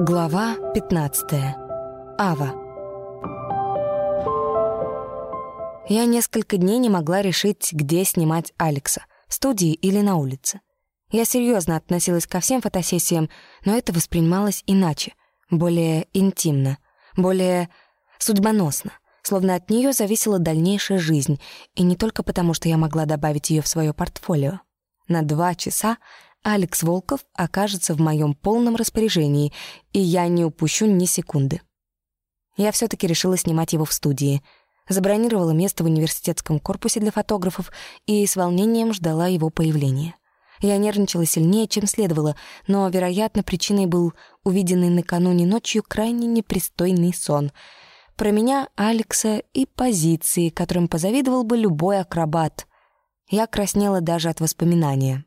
Глава 15. Ава. Я несколько дней не могла решить, где снимать Алекса — в студии или на улице. Я серьезно относилась ко всем фотосессиям, но это воспринималось иначе, более интимно, более судьбоносно, словно от нее зависела дальнейшая жизнь, и не только потому, что я могла добавить ее в свое портфолио. На два часа Алекс Волков окажется в моем полном распоряжении, и я не упущу ни секунды. Я все таки решила снимать его в студии. Забронировала место в университетском корпусе для фотографов и с волнением ждала его появления. Я нервничала сильнее, чем следовало, но, вероятно, причиной был увиденный накануне ночью крайне непристойный сон. Про меня, Алекса и позиции, которым позавидовал бы любой акробат. Я краснела даже от воспоминания.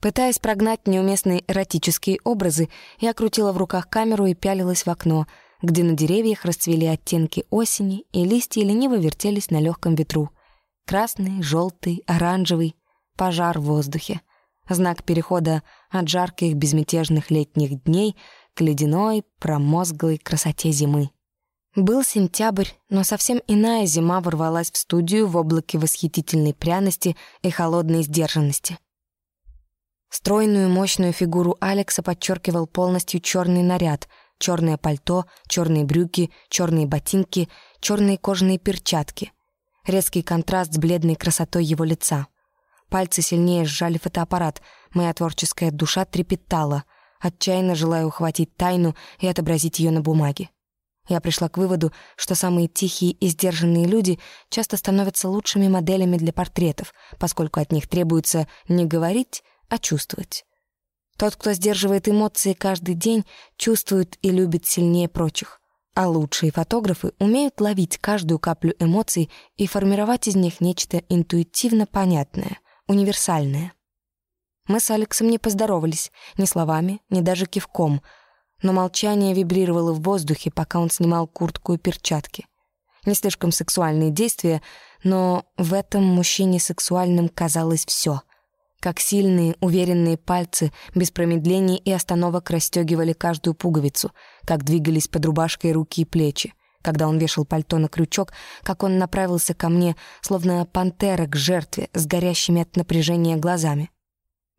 Пытаясь прогнать неуместные эротические образы, я крутила в руках камеру и пялилась в окно, где на деревьях расцвели оттенки осени, и листья лениво вертелись на легком ветру. Красный, желтый, оранжевый, пожар в воздухе. Знак перехода от жарких безмятежных летних дней к ледяной, промозглой красоте зимы. Был сентябрь, но совсем иная зима ворвалась в студию в облаке восхитительной пряности и холодной сдержанности — Стройную мощную фигуру Алекса подчеркивал полностью черный наряд, черное пальто, черные брюки, черные ботинки, черные кожаные перчатки. Резкий контраст с бледной красотой его лица. Пальцы сильнее сжали фотоаппарат, моя творческая душа трепетала, отчаянно желая ухватить тайну и отобразить ее на бумаге. Я пришла к выводу, что самые тихие и сдержанные люди часто становятся лучшими моделями для портретов, поскольку от них требуется не говорить, а чувствовать. Тот, кто сдерживает эмоции каждый день, чувствует и любит сильнее прочих. А лучшие фотографы умеют ловить каждую каплю эмоций и формировать из них нечто интуитивно понятное, универсальное. Мы с Алексом не поздоровались ни словами, ни даже кивком, но молчание вибрировало в воздухе, пока он снимал куртку и перчатки. Не слишком сексуальные действия, но в этом мужчине сексуальным казалось все — как сильные, уверенные пальцы без промедлений и остановок расстегивали каждую пуговицу, как двигались под рубашкой руки и плечи. Когда он вешал пальто на крючок, как он направился ко мне, словно пантера к жертве с горящими от напряжения глазами.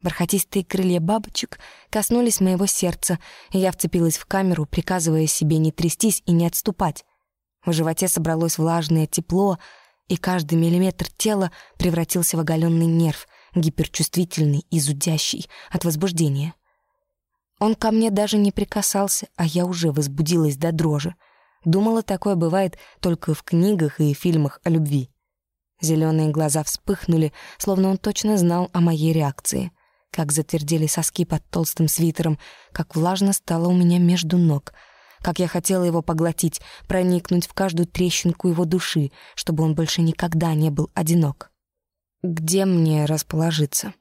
Бархатистые крылья бабочек коснулись моего сердца, и я вцепилась в камеру, приказывая себе не трястись и не отступать. В животе собралось влажное тепло, и каждый миллиметр тела превратился в оголенный нерв — гиперчувствительный и зудящий от возбуждения. Он ко мне даже не прикасался, а я уже возбудилась до дрожи. Думала, такое бывает только в книгах и фильмах о любви. Зеленые глаза вспыхнули, словно он точно знал о моей реакции. Как затвердели соски под толстым свитером, как влажно стало у меня между ног. Как я хотела его поглотить, проникнуть в каждую трещинку его души, чтобы он больше никогда не был одинок. Где мне расположиться?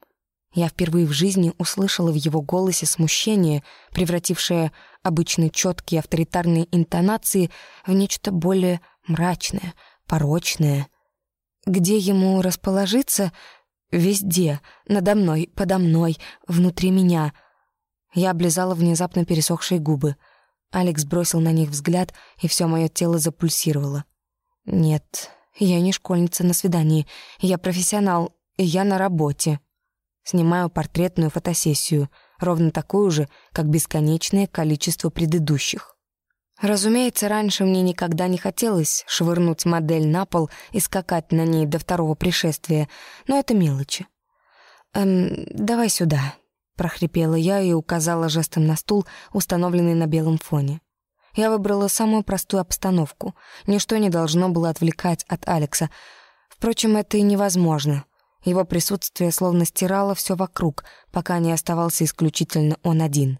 Я впервые в жизни услышала в его голосе смущение, превратившее обычные четкие авторитарные интонации в нечто более мрачное, порочное. Где ему расположиться? Везде, надо мной, подо мной, внутри меня. Я облизала внезапно пересохшие губы. Алекс бросил на них взгляд, и все мое тело запульсировало. Нет, я не школьница на свидании. Я профессионал, я на работе. Снимаю портретную фотосессию, ровно такую же, как бесконечное количество предыдущих. Разумеется, раньше мне никогда не хотелось швырнуть модель на пол и скакать на ней до второго пришествия, но это мелочи. «Эм, давай сюда», — прохрипела я и указала жестом на стул, установленный на белом фоне. Я выбрала самую простую обстановку. Ничто не должно было отвлекать от Алекса. Впрочем, это и невозможно. Его присутствие словно стирало все вокруг, пока не оставался исключительно он один.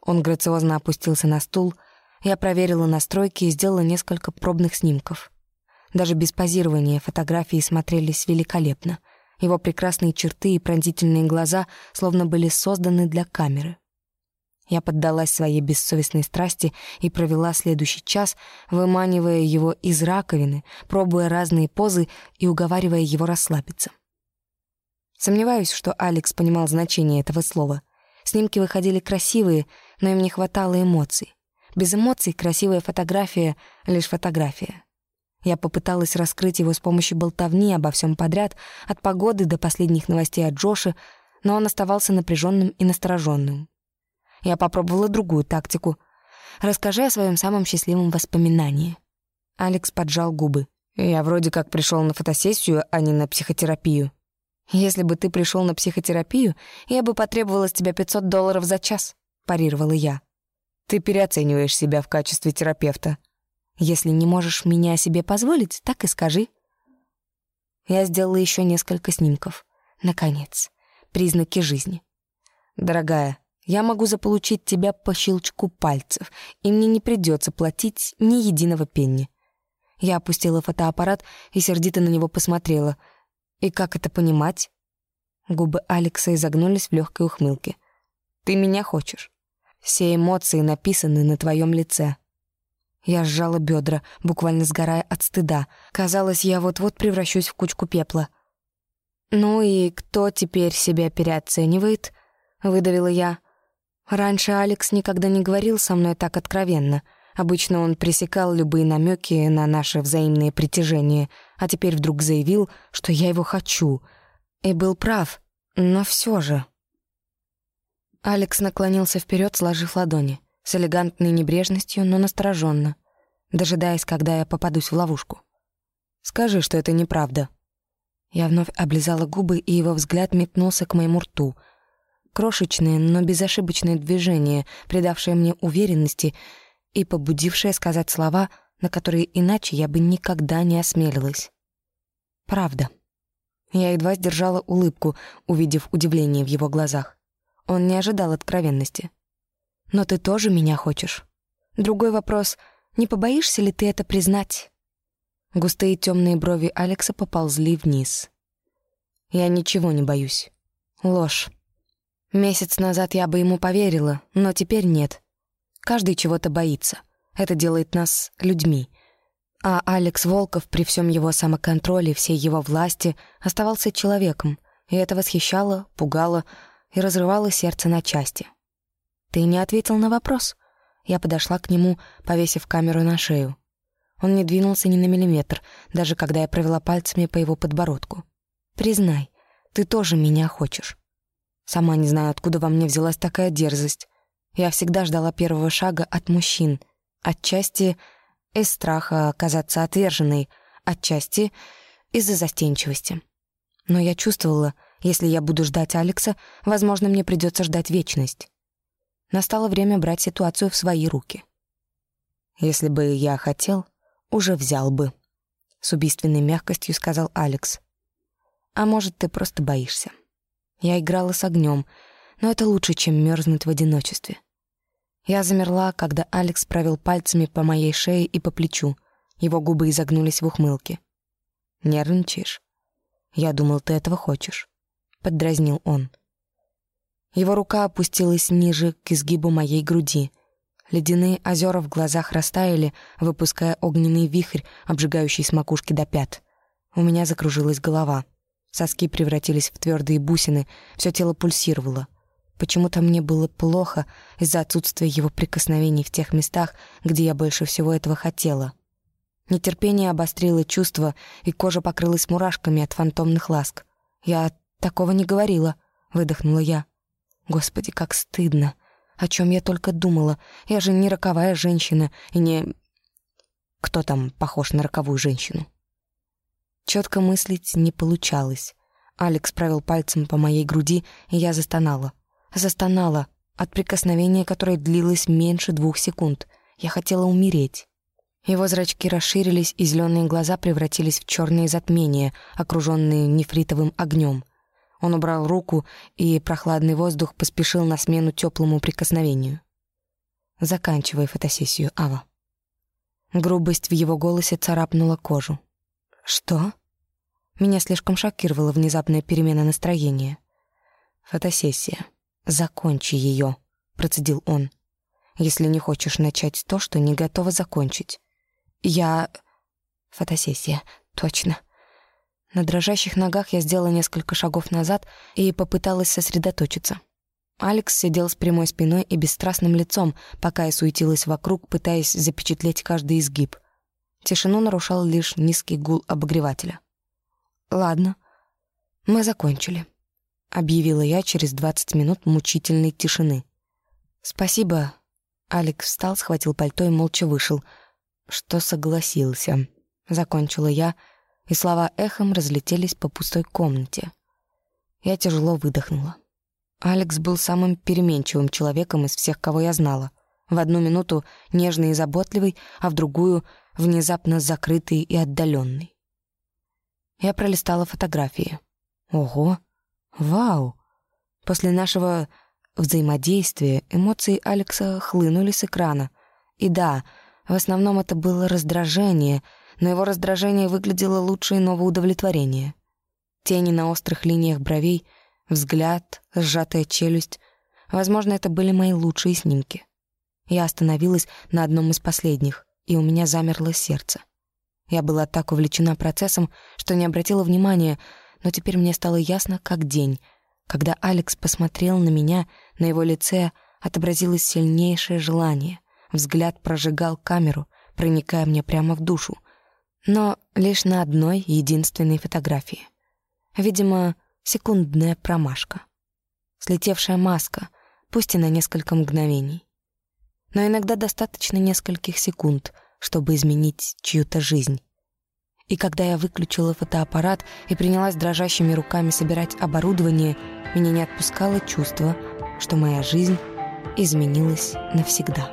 Он грациозно опустился на стул. Я проверила настройки и сделала несколько пробных снимков. Даже без позирования фотографии смотрелись великолепно. Его прекрасные черты и пронзительные глаза словно были созданы для камеры. Я поддалась своей бессовестной страсти и провела следующий час, выманивая его из раковины, пробуя разные позы и уговаривая его расслабиться. Сомневаюсь, что Алекс понимал значение этого слова. Снимки выходили красивые, но им не хватало эмоций. Без эмоций красивая фотография — лишь фотография. Я попыталась раскрыть его с помощью болтовни обо всем подряд, от погоды до последних новостей от Джоши, но он оставался напряженным и настороженным. Я попробовала другую тактику. «Расскажи о своем самом счастливом воспоминании». Алекс поджал губы. «Я вроде как пришел на фотосессию, а не на психотерапию». «Если бы ты пришел на психотерапию, я бы потребовала с тебя 500 долларов за час», — парировала я. «Ты переоцениваешь себя в качестве терапевта», если не можешь меня себе позволить, так и скажи. Я сделала еще несколько снимков. Наконец, признаки жизни. Дорогая, я могу заполучить тебя по щелчку пальцев, и мне не придется платить ни единого пенни. Я опустила фотоаппарат и сердито на него посмотрела. И как это понимать? Губы Алекса изогнулись в легкой ухмылке. Ты меня хочешь. Все эмоции написаны на твоем лице. Я сжала бедра, буквально сгорая от стыда. Казалось, я вот-вот превращусь в кучку пепла. «Ну и кто теперь себя переоценивает?» — выдавила я. Раньше Алекс никогда не говорил со мной так откровенно. Обычно он пресекал любые намеки на наше взаимное притяжение, а теперь вдруг заявил, что я его хочу. И был прав, но все же... Алекс наклонился вперед, сложив ладони с элегантной небрежностью, но настороженно, дожидаясь, когда я попадусь в ловушку. «Скажи, что это неправда». Я вновь облизала губы, и его взгляд метнулся к моему рту. Крошечное, но безошибочное движение, придавшее мне уверенности и побудившее сказать слова, на которые иначе я бы никогда не осмелилась. «Правда». Я едва сдержала улыбку, увидев удивление в его глазах. Он не ожидал откровенности. Но ты тоже меня хочешь. Другой вопрос — не побоишься ли ты это признать?» Густые темные брови Алекса поползли вниз. «Я ничего не боюсь. Ложь. Месяц назад я бы ему поверила, но теперь нет. Каждый чего-то боится. Это делает нас людьми. А Алекс Волков при всем его самоконтроле, всей его власти оставался человеком, и это восхищало, пугало и разрывало сердце на части. «Ты не ответил на вопрос». Я подошла к нему, повесив камеру на шею. Он не двинулся ни на миллиметр, даже когда я провела пальцами по его подбородку. «Признай, ты тоже меня хочешь». Сама не знаю, откуда во мне взялась такая дерзость. Я всегда ждала первого шага от мужчин. Отчасти из страха оказаться отверженной, отчасти из-за застенчивости. Но я чувствовала, если я буду ждать Алекса, возможно, мне придется ждать вечность. Настало время брать ситуацию в свои руки. «Если бы я хотел, уже взял бы», — с убийственной мягкостью сказал Алекс. «А может, ты просто боишься. Я играла с огнем, но это лучше, чем мерзнуть в одиночестве». Я замерла, когда Алекс провел пальцами по моей шее и по плечу. Его губы изогнулись в ухмылке. «Нервничаешь? Я думал, ты этого хочешь», — поддразнил он. Его рука опустилась ниже к изгибу моей груди. Ледяные озера в глазах растаяли, выпуская огненный вихрь, обжигающий с макушки до пят. У меня закружилась голова. Соски превратились в твердые бусины, все тело пульсировало. Почему-то мне было плохо из-за отсутствия его прикосновений в тех местах, где я больше всего этого хотела. Нетерпение обострило чувства, и кожа покрылась мурашками от фантомных ласк. «Я такого не говорила», — выдохнула я. Господи, как стыдно. О чем я только думала. Я же не роковая женщина и не... Кто там похож на роковую женщину? Четко мыслить не получалось. Алекс провел пальцем по моей груди, и я застонала. Застонала от прикосновения, которое длилось меньше двух секунд. Я хотела умереть. Его зрачки расширились, и зеленые глаза превратились в черные затмения, окруженные нефритовым огнем. Он убрал руку, и прохладный воздух поспешил на смену теплому прикосновению. «Заканчивай фотосессию, Ава». Грубость в его голосе царапнула кожу. «Что?» Меня слишком шокировала внезапная перемена настроения. «Фотосессия. Закончи ее», — процедил он. «Если не хочешь начать то, что не готова закончить». «Я...» «Фотосессия. Точно. На дрожащих ногах я сделала несколько шагов назад и попыталась сосредоточиться. Алекс сидел с прямой спиной и бесстрастным лицом, пока я суетилась вокруг, пытаясь запечатлеть каждый изгиб. Тишину нарушал лишь низкий гул обогревателя. «Ладно, мы закончили», — объявила я через двадцать минут мучительной тишины. «Спасибо». Алекс встал, схватил пальто и молча вышел. «Что согласился?» — закончила я, и слова эхом разлетелись по пустой комнате. Я тяжело выдохнула. Алекс был самым переменчивым человеком из всех, кого я знала. В одну минуту нежный и заботливый, а в другую — внезапно закрытый и отдаленный. Я пролистала фотографии. Ого! Вау! После нашего взаимодействия эмоции Алекса хлынули с экрана. И да, в основном это было раздражение, но его раздражение выглядело лучше иного удовлетворения. Тени на острых линиях бровей — Взгляд, сжатая челюсть. Возможно, это были мои лучшие снимки. Я остановилась на одном из последних, и у меня замерло сердце. Я была так увлечена процессом, что не обратила внимания, но теперь мне стало ясно, как день. Когда Алекс посмотрел на меня, на его лице отобразилось сильнейшее желание. Взгляд прожигал камеру, проникая мне прямо в душу. Но лишь на одной единственной фотографии. Видимо, секундная промашка. Слетевшая маска, пусть и на несколько мгновений. Но иногда достаточно нескольких секунд, чтобы изменить чью-то жизнь. И когда я выключила фотоаппарат и принялась дрожащими руками собирать оборудование, меня не отпускало чувство, что моя жизнь изменилась навсегда.